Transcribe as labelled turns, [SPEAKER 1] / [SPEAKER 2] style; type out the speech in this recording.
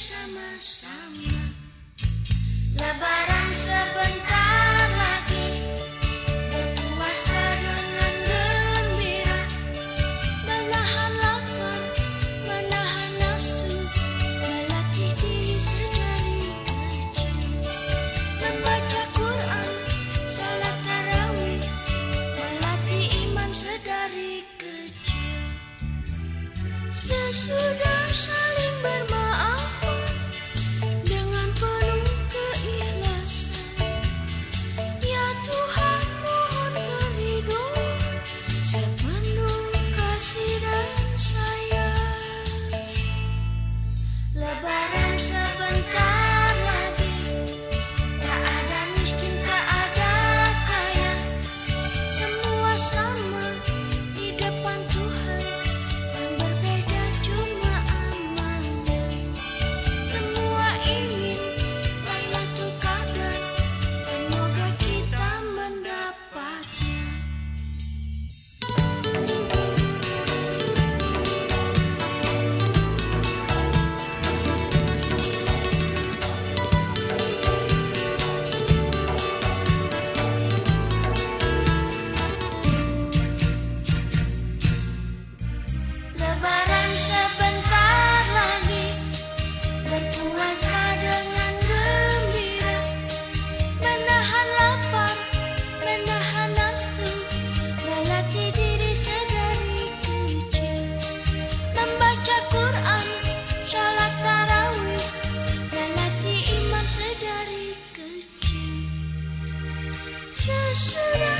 [SPEAKER 1] sama-sama, Lebaran sebentar lagi. Berpuasa dengan gembira. Menahan lapar, menahan nafsu. Melatih diri sedari kecil. Membaca Quran, salat tarawih. Melatih iman sedari kecil. Sesudah saling bermaaf Sesudah